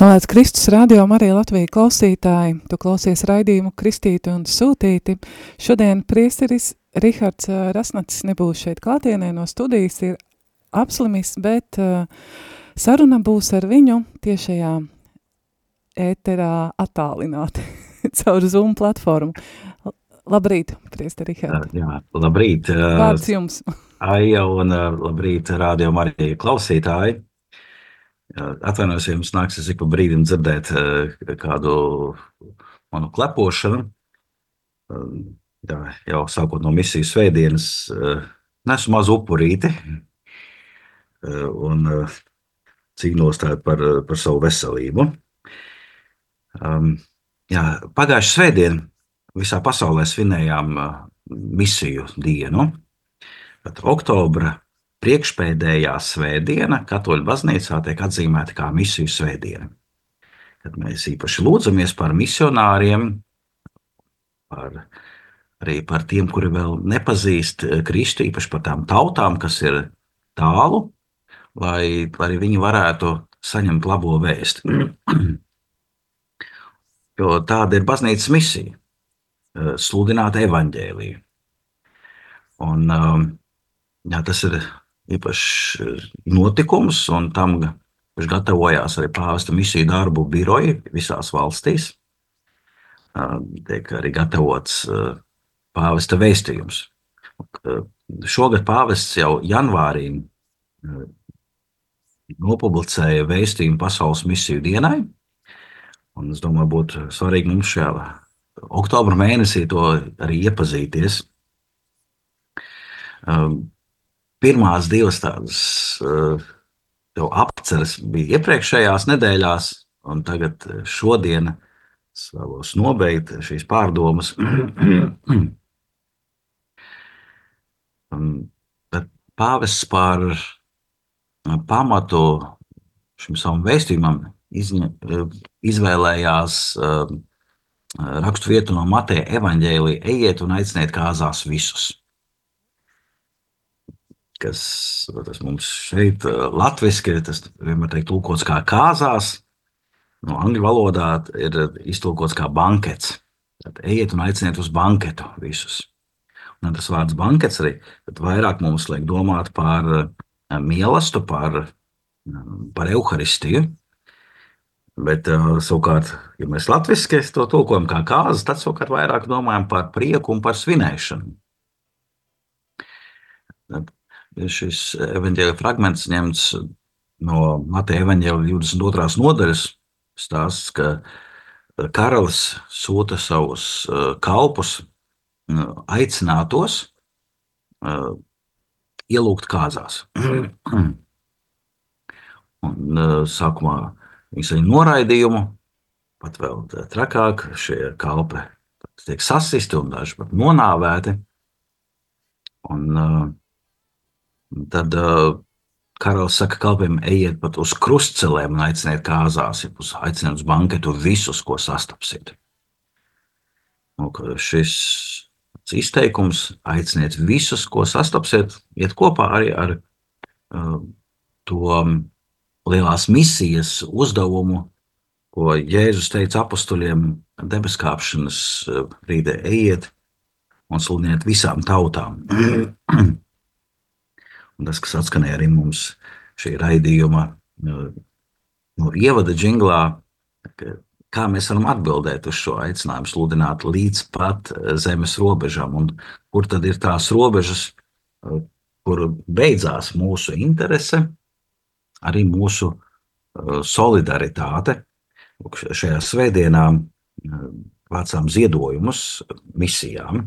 Slavēts Kristus radio Marija Latvija klausītāji, tu klausies raidījumu Kristīti un Sūtīti. Šodien priesteris Rihards Rasnats nebūs šeit klātienē no studijas, ir apslimis, bet uh, saruna būs ar viņu tiešajā ēterā attālināti caur Zoom platformu. Labrīt, priester Rihards. Jā, labrīt. Vārds jums. Aija un labrīt radio Marija klausītāji. Atvainojos, ja jums nāksies ik pa brīdim dzirdēt kādu manu klepošanu. Jā, jau sākot no misijas svētdienas, nesu mazu upurīti un cīnos par, par savu veselību. Jā, pagājušā svētdiena visā pasaulē svinējām misiju dienu. Tad oktobra priekšpēdējā svētdiena katoļu baznīcā tiek atzīmēta kā misiju svētdiena. Kad mēs īpaši lūdzamies par misionāriem, par, arī par tiem, kuri vēl nepazīst Kristu, īpaši par tām tautām, kas ir tālu, lai, arī viņi varētu saņemt labo vēstu. jo tāda ir baznīcas misija - sludināt evaņģēliju. Un, jā, tas ir īpašs eh, notikums, un tam gatavojās arī pāvesta misiju darbu biroji visās valstīs. Tiek arī gatavots pāvesta vēstījums. Šogad pāvests jau janvārī nopublicēja vēstījumu pasaules misiju dienai. Un es domāju, būtu svarīgi mums šajā oktobra mēnesī to arī iepazīties pirmās divas tādas uh, apceres bija iepriekšējās nedēļās, un tagad eh, šodien es vēlos nobeigt šīs pārdomas. Pāvests par pamatu šim savam vēstījumam izvēlējās uh, rakstu vietu no Mateja evaņģēlija ejiet un aiciniet kāzās visus kas tas mums šeit, latviešu, tas vienmēr tiek tulkots kā kāzās. No angļu valodā ir iztulkots kā bankets. Tad ejiet un aiciniet uz banketu visus. Un tas vārds bankets arī vairāk mums liek domāt par mīlestību, par, par evaharistiju. Bet, savukārt, ja mēs latviešu to tulkojam kā kāzas, tad savukārt vairāk domājam par prieku un par svinēšanu šis evanģēlija fragments ņemts no Mateja evanģēlija 22. nodaļas. Stāsts, ka karalis sūta savus kalpus, aicinātos ielūgt kāzās. Un sākumā viņi saņem noraidījumu, pat vēl trakāk šie kalpi tiek sasisti un daži pat nonāvēti. Un, uh, Tad uh, karalis saka kalpiem, ejiet pat uz krustcelēm un aiciniet kāzās, ja uz aiciniet uz banketu visus, ko sastapsiet. Nu, šis izteikums aiciniet visus, ko sastapsiet, iet kopā arī ar uh, to lielās misijas uzdevumu, ko Jēzus teica apstuļiem debeskāpšanas brīdī: ejiet un sludiniet visām tautām. Un tas, kas atskanēja arī mums šī raidījuma no, no ievada džinglā, kā mēs varam atbildēt uz šo aicinājumu sludināt līdz pat eh, zemes robežām, un kur tad ir tās robežas, eh, kur beidzās mūsu interese, arī mūsu eh, solidaritāte. Šajā svētdienā vācām ziedojumus misijām.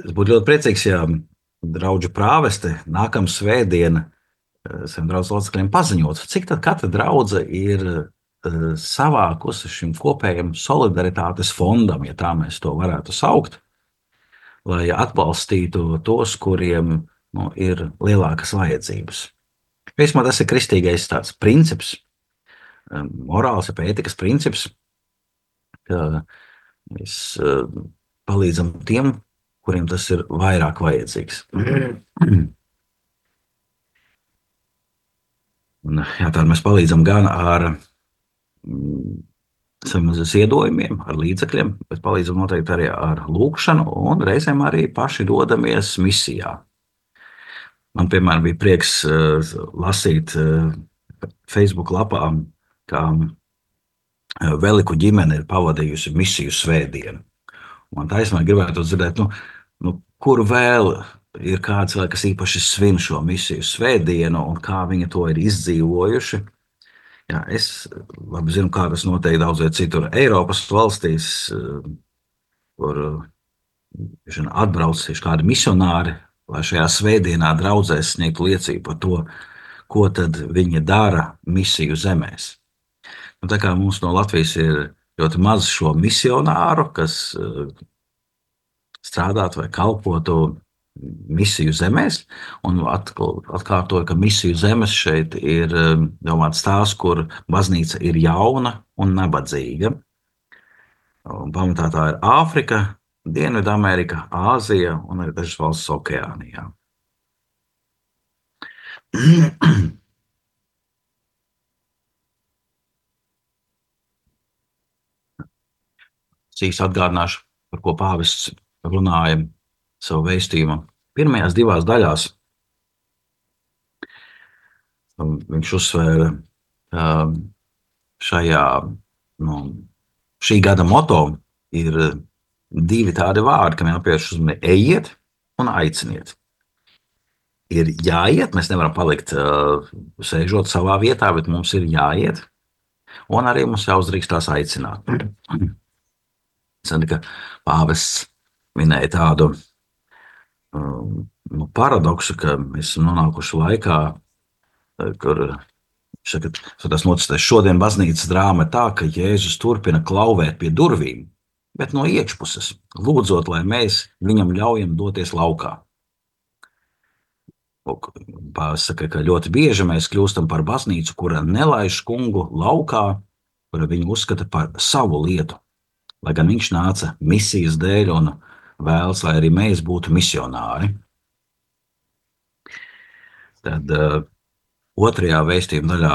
Es būtu ļoti priecīgs, ja draugu prāveste nākamā svētdiena eh, saviem draugu locekļiem paziņot, cik tad katra draudzene ir eh, savākusi šim kopējam solidaritātes fondam, ja tā mēs to varētu saukt, lai atbalstītu tos, kuriem nu, ir lielākas vajadzības. Vismaz tas ir kristīgais tāds princips, eh, morāls, ja ētikas princips, ka mēs palīdzam tiem, kuriem tas ir vairāk vajadzīgs. Un, jā, tad mēs palīdzam gan ar mm, saviem ziedojumiem, ar līdzekļiem, bet palīdzam noteikti arī ar lūkšanu, un reizēm arī paši dodamies misijā. Man, piemēram, bija prieks uh, lasīt uh, Facebook lapā, kā uh, Veliku ģimene ir pavadījusi misiju svētdienu. Man taisnība gribētu dzirdēt, nu, nu, kur vēl ir kāds, vēl, kas īpaši svin šo misiju svētdienu un kā viņi to ir izdzīvojuši. Jā, es labi zinu, kā tas notiek daudzviet citur Eiropas valstīs, kur žin, atbrauc tieši kādi misionāri, lai šajā svētdienā draudzēs sniegtu liecību par to, ko tad viņi dara misiju zemēs. Nu, tā kā mums no Latvijas ir ļoti maz šo misionāru, kas eh, strādātu vai kalpotu misiju zemēs. Un atkārtoju, ka misiju zemes šeit ir eh, domāts tās, kur baznīca ir jauna un nabadzīga. Un pamatā tā ir Āfrika, Dienvidamerika, Āzija un arī dažas valsts okeānijā. Cīks atgādināšu, par ko pāvests runāja savu vēstījumu. Pirmajās divās daļās um, viņš uzsvēra um, šajā nu, šī gada moto ir divi tādi vārdi, kam jāpievērš uzmanība - ejiet un aiciniet. Ir jāiet, mēs nevaram palikt uh, sēžot savā vietā, bet mums ir jāiet, un arī mums jāuzdrīkstās aicināt. Sen, ka pāvests minēja tādu um, nu, paradoksu, ka mēs esam nonākuši laikā, eh, kur saka, tas noticēs šodien baznīcas drāma tā, ka Jēzus turpina klauvēt pie durvīm, bet no iekšpuses, lūdzot, lai mēs viņam ļaujam doties laukā. Pasaka, ka ļoti bieži mēs kļūstam par baznīcu, kura nelaiž kungu laukā, kura viņu uzskata par savu lietu lai gan viņš nāca misijas dēļ un vēlas, lai arī mēs būtu misionāri. Tad uh, otrajā vēstījuma daļā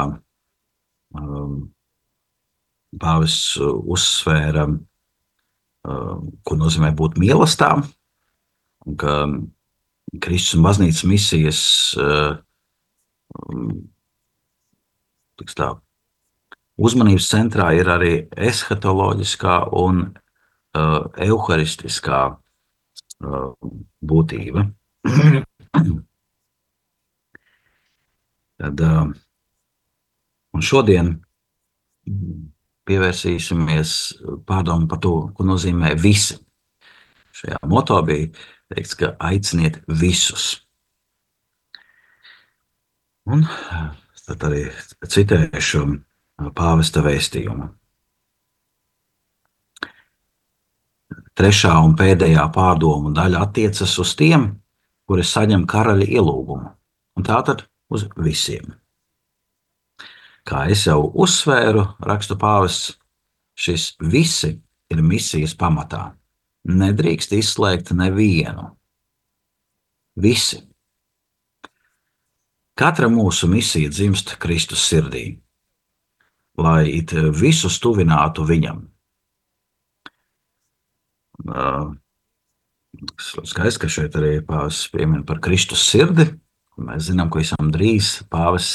um, Pāvests uzsvēra, uh, ko nozīmē būt mīlestām, un ka Kristus un baznīcas misijas uh, um, tā, uzmanības centrā ir arī eshatoloģiskā un uh, evaharistiskā uh, būtība. Tad, un šodien pievērsīsimies pārdomu par to, ko nozīmē visi. Šajā moto bija teikts, ka aiciniet visus. Un tad arī citēšu pāvesta vēstījumu. Trešā un pēdējā pārdomu daļa attiecas uz tiem, kuri saņem karaļa ielūgumu, un tātad uz visiem. Kā jau uzsvēru, rakstu pāvests, šis visi ir misijas pamatā. Nedrīkst izslēgt nevienu. Visi. Katra mūsu misija dzimst Kristus sirdī lai it visus tuvinātu viņam. Skaisti, ka šeit arī pāvis piemin par Kristus sirdi. Mēs zinām, ka visam drīz pāvis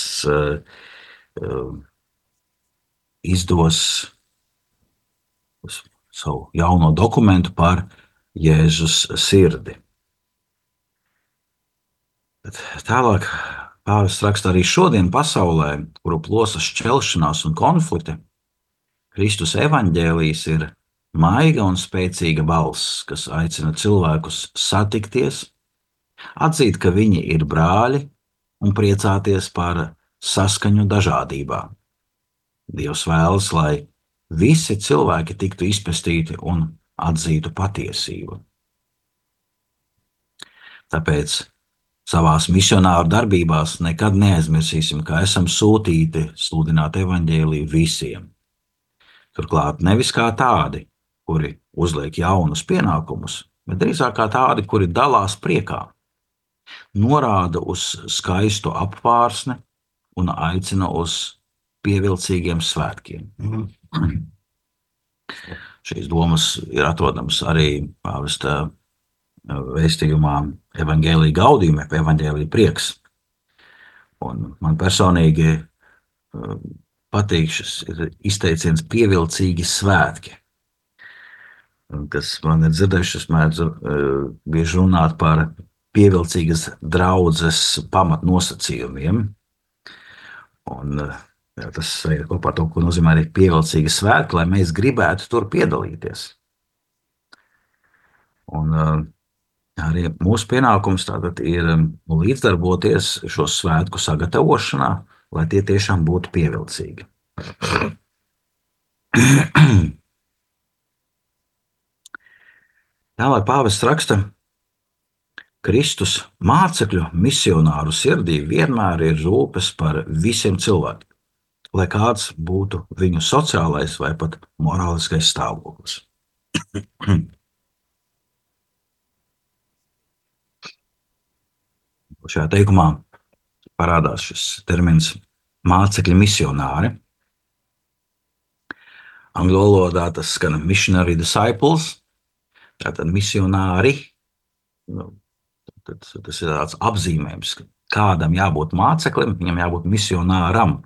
izdos savu jauno dokumentu par Jēzus sirdi. Bet tālāk Pāvis raksta arī šodien pasaulē, kuru plosa šķelšanās un konflikti. Kristus evaņģēlijs ir maiga un spēcīga balss, kas aicina cilvēkus satikties, atzīt, ka viņi ir brāļi un priecāties par saskaņu dažādībā. Dievs vēlas, lai visi cilvēki tiktu izpestīti un atzītu patiesību. Tāpēc savās misionāru darbībās nekad neaizmirsīsim, ka esam sūtīti sludināt evaņģēlīju visiem. Turklāt nevis kā tādi, kuri uzliek jaunus pienākumus, bet drīzāk kā tādi, kuri dalās priekā, norāda uz skaistu apvārsni un aicina uz pievilcīgiem svētkiem. Šīs domas ir atrodamas arī pāvesta vēstījumā Evangelija gaudījuma, Evangelija prieks. Un man personīgi patīk šis izteiciens pievilcīgi svētki. Kas man ir dzirdējuši, es mēdzu bieži runāt par pievilcīgas draudzes pamatnosacījumiem. Un jā, tas ir kopā ar to, ko nozīmē arī pievilcīgi svētki, lai mēs gribētu tur piedalīties. Un, uh, arī mūsu pienākums ir līdzdarboties šo svētku sagatavošanā, lai tie tiešām būtu pievilcīgi. Tālāk pāvests raksta, Kristus mācekļu misionāru sirdī vienmēr ir rūpes par visiem cilvēkiem, lai kāds būtu viņu sociālais vai pat morāliskais stāvoklis. Šajā teikumā parādās šis termins mācekļi misionāri. Angļu valodā tas skan missionary disciples, tātad misionāri. Nu, tad, tas ir tāds apzīmējums, ka kādam jābūt māceklim, viņam jābūt misionāram.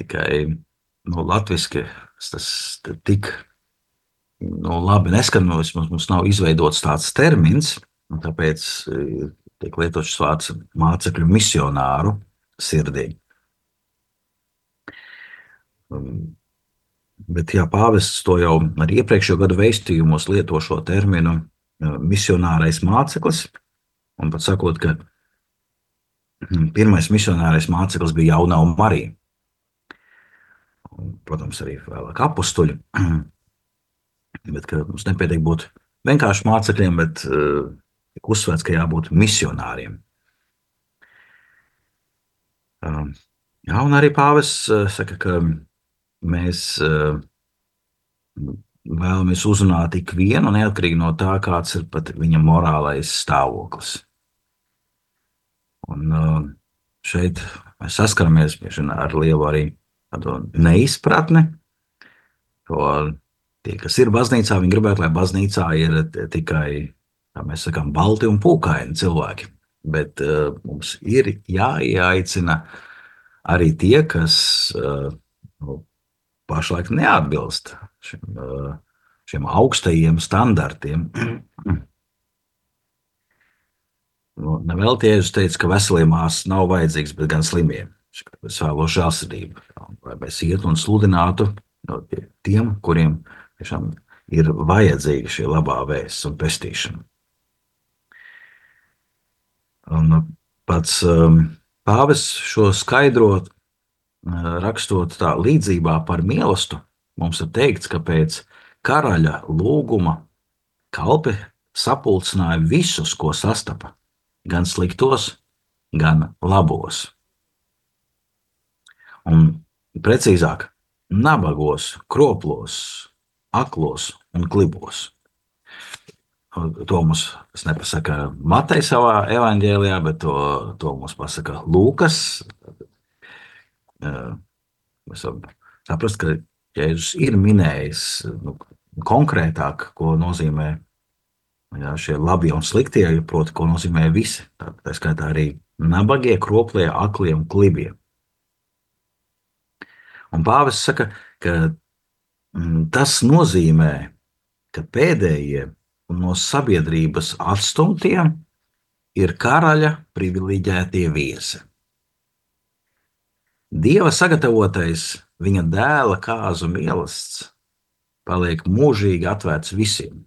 Tikai nu, latviešu tas tik nu, labi neskan, mums, mums nav izveidots tāds termins, un tāpēc tiek lietots šis vārds mācekļu misionāru sirdī. Bet jā, pāvests to jau arī iepriekšējo gadu vēstījumos lieto šo terminu uh, misionārais māceklis, un pat sakot, ka hmm, pirmais misionārais māceklis bija Jaunā Marija. Protams, arī vēlāk apstuļi. Bet mums nepietiek būt vienkārši mācekļiem, bet uh, uzsvērts, ka jābūt misionāriem. Um, jā, un arī pāvests uh, saka, ka mēs uh, vēlamies uzrunāt ikvienu, neatkarīgi no tā, kāds ir pat viņa morālais stāvoklis. Un uh, šeit mēs saskaramies ar lielu arī neizpratni, tie, kas ir baznīcā, viņi gribētu, lai baznīcā ir tikai kā mēs sakām, balti un pūkaini cilvēki. Bet uh, mums ir jāieaicina arī tie, kas uh, nu, pašlaik neatbilst šim, uh, šiem augstajiem standartiem. nu, Nevēl Jēzus teica, ka veseliem ārsts nav vajadzīgs, bet gan slimiem. Es vēlos žēlsirdību, lai mēs ietu un sludinātu no tiem, kuriem tiešām ir vajadzīga šī labā vēsts un pestīšana. Un nu, pats um, pāvis šo skaidrot, rakstot tā līdzībā par mīlestību, mums ir teikts, ka pēc karaļa lūguma kalpi sapulcināja visus, ko sastapa, gan sliktos, gan labos. Un precīzāk, nabagos, kroplos, aklos un klibos. To mums nepasaka Matei savā evanģēlijā, bet to, to mums pasaka Lūkas. Mēs varam saprast, ka Jēzus ir minējis nu, konkrētāk, ko nozīmē jā, šie labie un sliktie, proti, ko nozīmē visi. Tā, tā skaitā arī nabagie, kroplie, aklie un klibie. Un pāvis saka, ka mm, tas nozīmē, ka pēdējie no sabiedrības atstumtiem ir karaļa privileģētie viesi. Dieva sagatavotais viņa dēla kāzu mīlestības paliek mūžīgi atvērts visiem.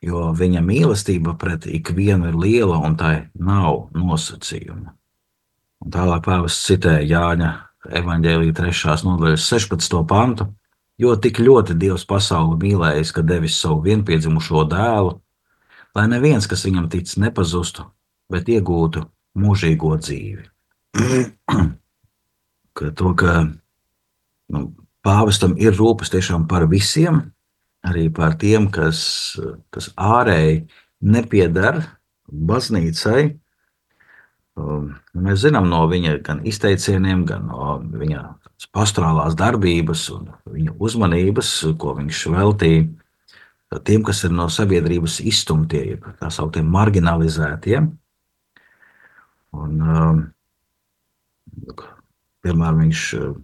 Jo viņa mīlestība pret ikvienu ir liela un tai nav nosacījuma. Un tālāk pāvests citēja Jāņa evaņģēlīja 3. nodaļas 16. pantu, jo tik ļoti Dievs pasauli mīlējis, ka devis savu vienpiedzimušo dēlu, lai neviens, kas viņam tic, nepazustu, bet iegūtu mūžīgo dzīvi. ka to, ka nu, pāvestam ir rūpes tiešām par visiem, arī par tiem, kas, kas ārēji nepiedara baznīcai. Um, mēs zinām no viņa gan izteicieniem, gan no viņa pastorālās darbības un viņa uzmanības, ko viņš veltīja tiem, kas ir no sabiedrības izstumtie, tā sauktiem marginalizētiem. Un, um, piemēram, viņš uh,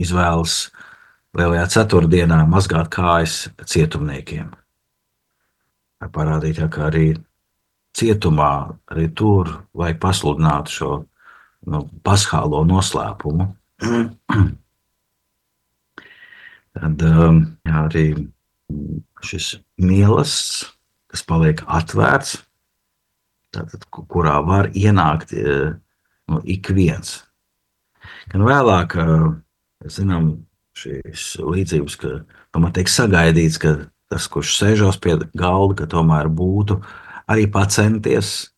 izvēlas lielajā ceturtdienā mazgāt kājas cietumniekiem. Lai parādītu, ka arī cietumā, arī tur vajag pasludināt šo nu, paskālo noslēpumu. Tad um, jā, arī šis mīlestības, kas paliek atvērts, tātad, kurā var ienākt nu, ik viens. Gan vēlāk, zinām, šīs līdzības, ka tomēr tiek sagaidīts, ka tas, kurš sēžos pie galda, ka tomēr būtu arī pacenties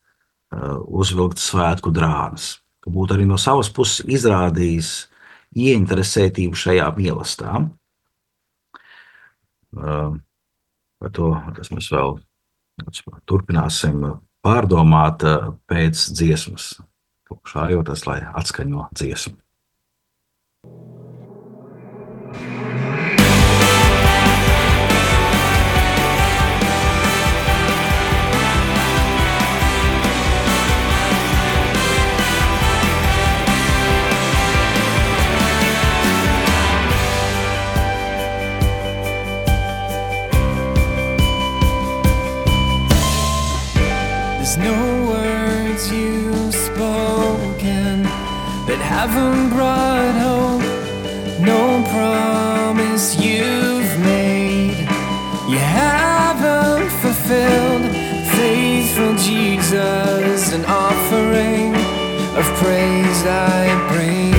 uzvilkt svētku drānas, ka būtu arī no savas puses izrādījis ieinteresētību šajā mīlestībā. Par to mēs vēl turpināsim pārdomāt pēc dziesmas. Šājoties, lai atskaņo dziesmu. Praise I bring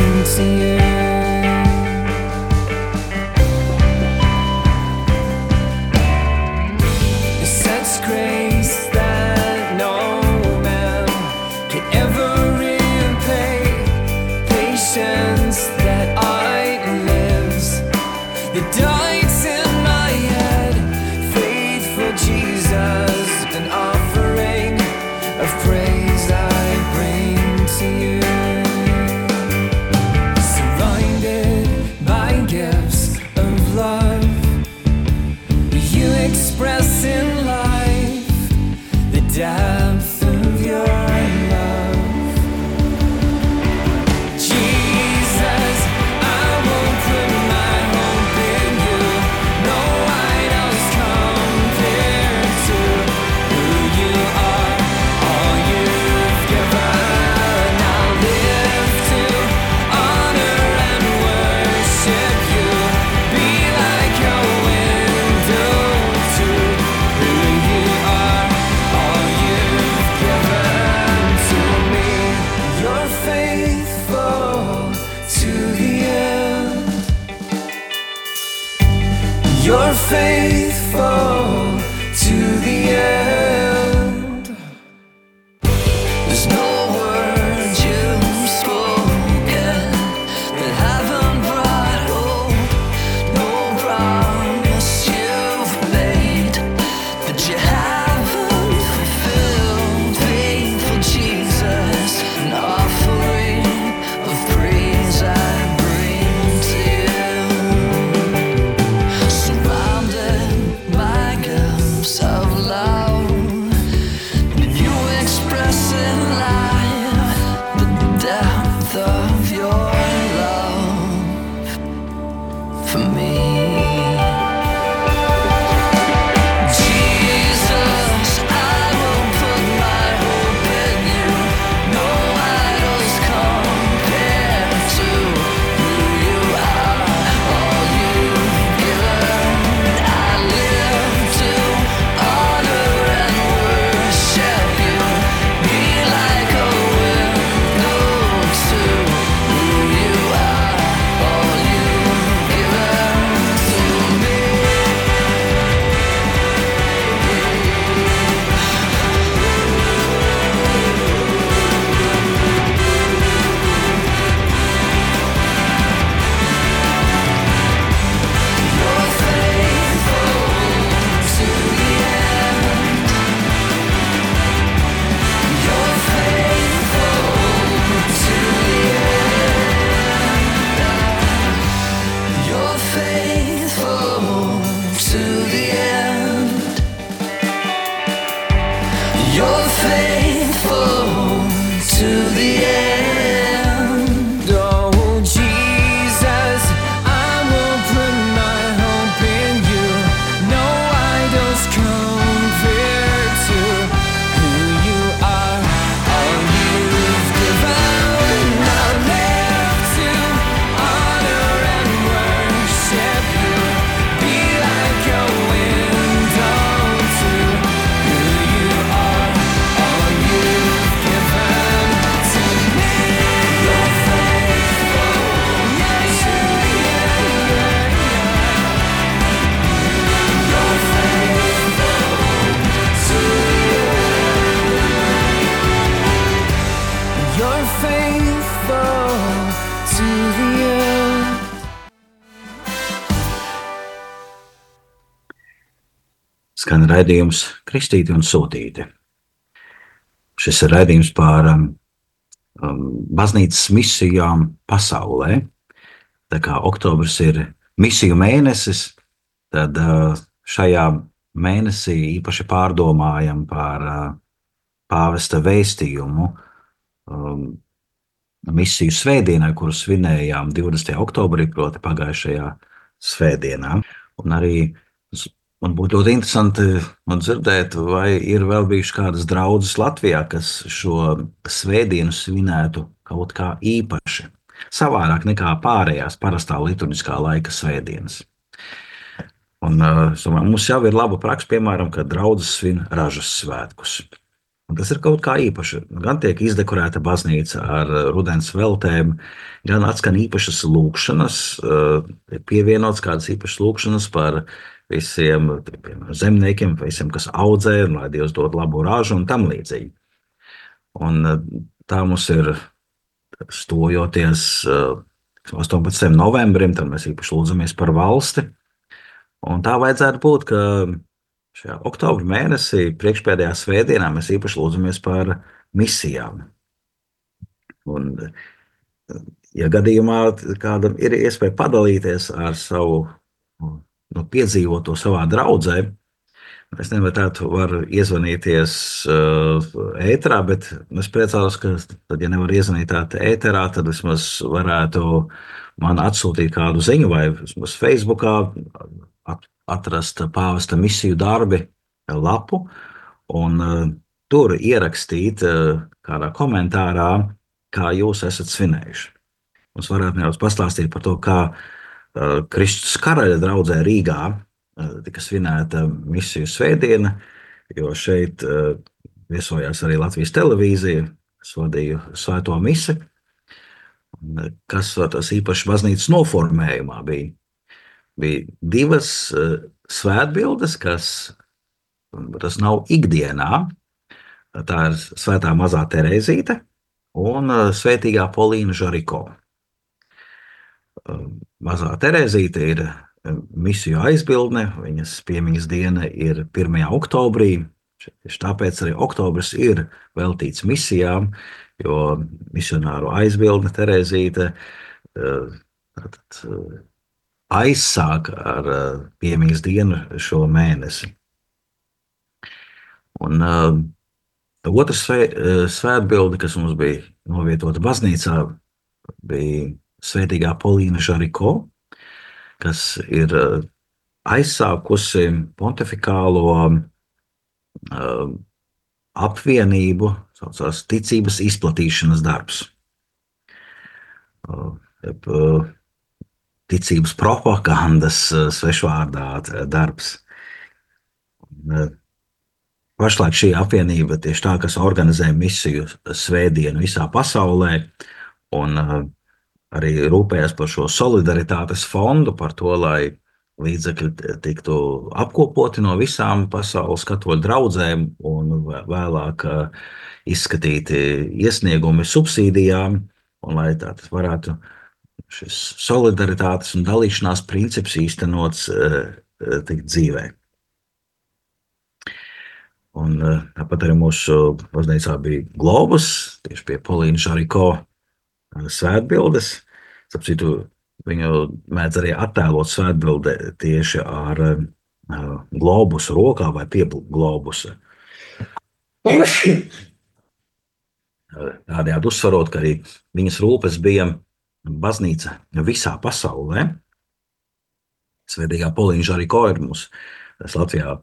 skan raidījums Kristīti un Sūtīti. Šis ir raidījums par um, um, baznīcas misijām pasaulē. Tā kā oktobris ir misiju mēnesis, tad uh, šajā mēnesī īpaši pārdomājam par uh, pāvesta vēstījumu um, misiju svētdienai, kuru svinējām 20. oktobrī, proti pagājušajā svētdienā. Un arī man būtu ļoti interesanti man dzirdēt, vai ir vēl bijušas kādas draudzes Latvijā, kas šo svētdienu svinētu kaut kā īpaši. Savādāk nekā pārējās parastā liturģiskā laika svētdienas. Un, es domāju, mums jau ir laba praksa, piemēram, kad draudzes svin ražas svētkus. Un tas ir kaut kā īpašs. Gan tiek izdekorēta baznīca ar uh, rudens veltēm, gan atskan īpašas lūkšanas, tiek pievienots kādas īpašas lūkšanas par visiem piemēram, zemniekiem, visiem, kas audzē, un lai Dievs dod labu ražu un tam līdzīgi. Un uh, tā mums ir stojoties uh, 18. novembrim, tad mēs īpaši lūdzamies par valsti. Un tā vajadzētu būt, ka šajā oktobra mēnesī, priekšpēdējā svētdienā, mēs īpaši lūdzamies par misijām. Un, ja gadījumā kādam ir iespēja padalīties ar savu nu, piedzīvoto savā draudzē, es vai tādu var iezvanīties uh, ēterā, bet es priecājos, ka, tad, ja nevar iezvanīt tādā ēterā, tad vismaz varētu man atsūtīt kādu ziņu vai vismaz Facebookā at- atrast pāvesta misiju darbi lapu un uh, tur ierakstīt uh, kādā komentārā, kā jūs esat svinējuši. Mums varētu nedaudz pastāstīt par to, kā uh, Kristus karaļa draudzē Rīgā uh, tika svinēta misiju svētdiena, jo šeit uh, viesojās arī Latvijas televīzija, es vadīju svēto misi, kas tas īpaši baznīcas noformējumā bija. Bija divas svētbildes, kas tas nav ikdienā. Tā ir svētā mazā Terēzīte un svētīgā Polīna Žariko. Um, Mazā Terēzīte ir um, misiju aizbildne, viņas piemiņas diena ir 1. oktobrī. Tieši tāpēc arī oktobris ir veltīts misijām, jo misionāru aizbildne Terēzīte uh, tātad, uh, aizsāk ar uh, piemiņas dienu šo mēnesi. Un svē- uh, svētbilde, kas mums bija novietota baznīcā, bija Svētīgā Polīna Žariko, kas ir uh, aizsākusi pontificālo uh, apvienību, saucās ticības izplatīšanas darbs. Uh, ticības propagandas svešvārdā darbs. Pašlaik šī apvienība tieši tā, kas organizē misiju svētdienu visā pasaulē, un uh, arī rūpējas par šo solidaritātes fondu, par to, lai līdzekļi tiktu apkopoti no visām pasaules katoļu draudzēm un vē- vēlāk izskatīti iesniegumi subsīdijām, un lai tātad varētu šis solidaritātes un dalīšanās princips īstenots tikt dzīvē. Un tāpat arī mūsu baznīcā bija globus, tieši pie Polīna Šariko uh, svētbildes. Starp citu, viņu mēdz arī attēlot svētbildē tieši ar uh, globusu rokā vai pie globusa. Tādējādi uzsverot, ka arī viņas rūpes bija baznīca visā pasaulē. Svētīgā Poliņa arī ko ir mums Latvijā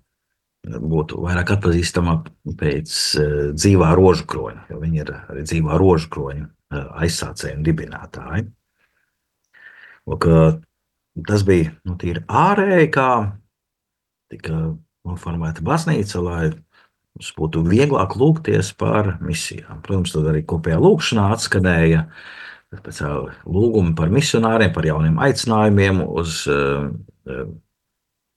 būtu vairāk atpazīstama pēc uh, dzīvā rožu kroņa, jo viņi ir arī dzīvā rožu kroņa uh, aizsācēji un dibinātāji. Tas bija nu, tīri ārēji, kā tika noformēta baznīca, lai mums būtu vieglāk lūgties par misijām. Protams, tad arī kopējā lūkšanā atskanēja lūgumi par misionāriem, par jauniem aicinājumiem uz uh,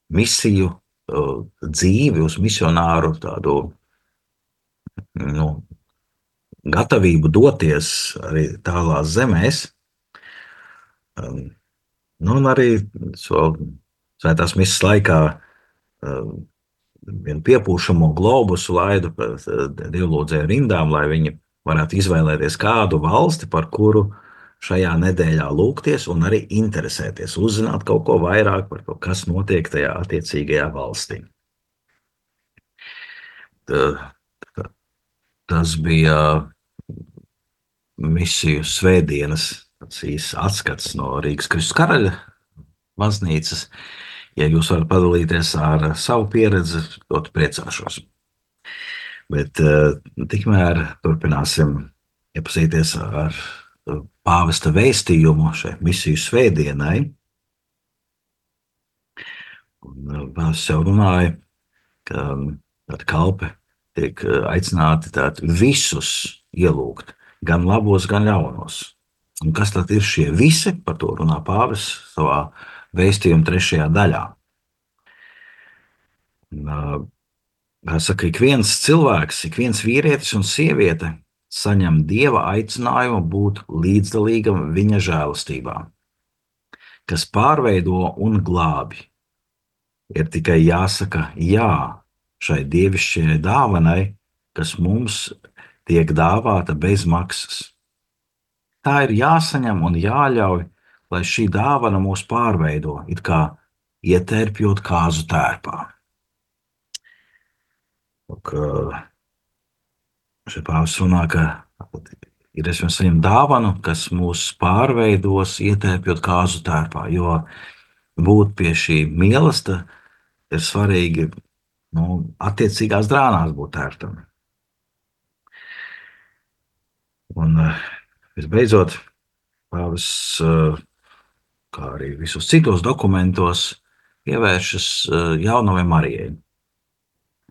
misiju Uh, dzīvi, uz misionāru tādu nu, gatavību doties arī tālās zemēs. Um, nu, un arī so, svētās misijas laikā um, vienu piepūšamo globusu laidu pa dievlūdzēju rindām, lai viņi varētu izvēlēties kādu valsti, par kuru šajā nedēļā lūgties un arī interesēties, uzzināt kaut ko vairāk par to, kas notiek tajā attiecīgajā valstī. Tas bija misiju svētdienas īsts atskats no Rīgas Kristus karaļa baznīcas. Ja jūs varat padalīties ar savu pieredzi, ļoti priecāšos. Bet tikmēr turpināsim iepazīties ar pāvesta vēstījumu šai misiju svētdienai. Un pāvests jau runāja, ka tāda kalpe tiek aicināti visus ielūgt, gan labos, gan ļaunos. Un kas tad ir šie visi? Par to runā pāvis savā vēstījuma trešajā daļā. Saka, ik viens cilvēks, ik viens vīrietis un sieviete saņem dieva aicinājumu būt līdzdalīgam viņa žēlastībā, kas pārveido un glābi. Ir tikai jāsaka jā šai dievišķajai dāvanai, kas mums tiek dāvāta bez maksas. Tā ir jāsaņem un jāļauj, lai šī dāvana mūs pārveido, it kā ietērpjot kāzu tērpā. Šeit pāvis runā, ka ir iespējams saņemt dāvanu, kas mūs pārveidos, ietēpjot kāzu tērpā. Jo būt pie šī mīlestība ir svarīgi nu, attiecīgās drānās būt ērtam. Un visbeidzot, pāvis, kā arī visos citos dokumentos, pievēršas jaunajai Marijai.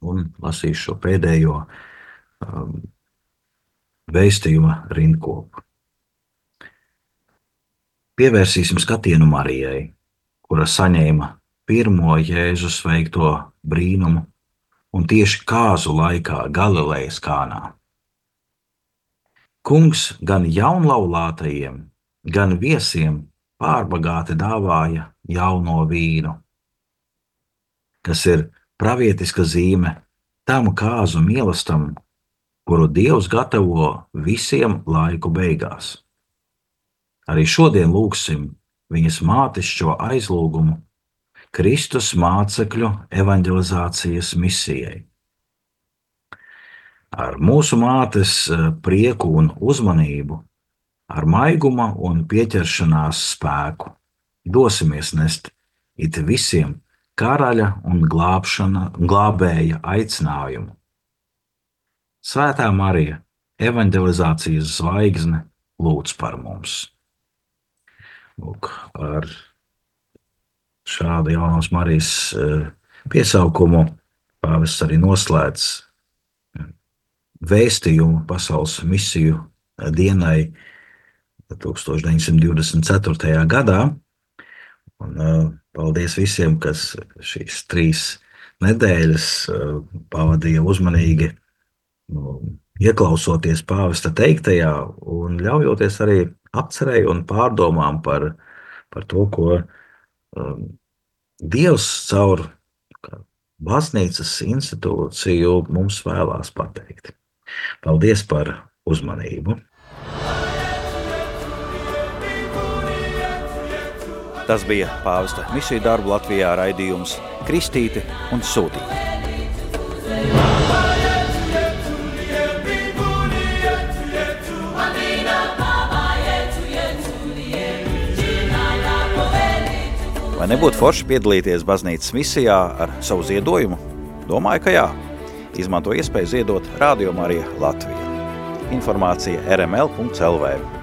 Un lasīšu šo pēdējo um, veistījuma rindkopu. Pievērsīsim skatienu Marijai, kura saņēma pirmo Jēzus veikto brīnumu un tieši kāzu laikā Galilejas kānā. Kungs gan jaunlaulātajiem, gan viesiem pārbagāti dāvāja jauno vīnu, kas ir pravietiska zīme tam kāzu mīlestam, kuru Dievs gatavo visiem laiku beigās. Arī šodien lūgsim viņas mātes šo aizlūgumu Kristus mācekļu evanģelizācijas misijai. Ar mūsu mātes eh, prieku un uzmanību, ar maiguma un pieķeršanās spēku dosimies nest it visiem karaļa un glābšana, glābēja aicinājumu Svētā Marija, evanģelizācijas zvaigzne, lūdz par mums. Lūk, ar šādu jaunās Marijas eh, piesaukumu pāvests arī noslēdz vēstījumu pasaules misiju eh, dienai 1924. gadā. Un, paldies visiem, kas šīs trīs nedēļas pavadīja uzmanīgi nu, ieklausoties pāvesta teiktajā un ļaujoties arī apcerēji un pārdomām par, par to, ko um, Dievs caur baznīcas institūciju mums vēlās pateikt. Paldies par uzmanību! Tas bija Pāvesta misiju darbu Latvijā raidījums Kristīte un Sūtīte. Vai nebūtu forši piedalīties baznīcas misijā ar savu ziedojumu? Domāju, ka jā. Izmanto iespēju ziedot Radio Marija Latvija. Informācija rml.lv.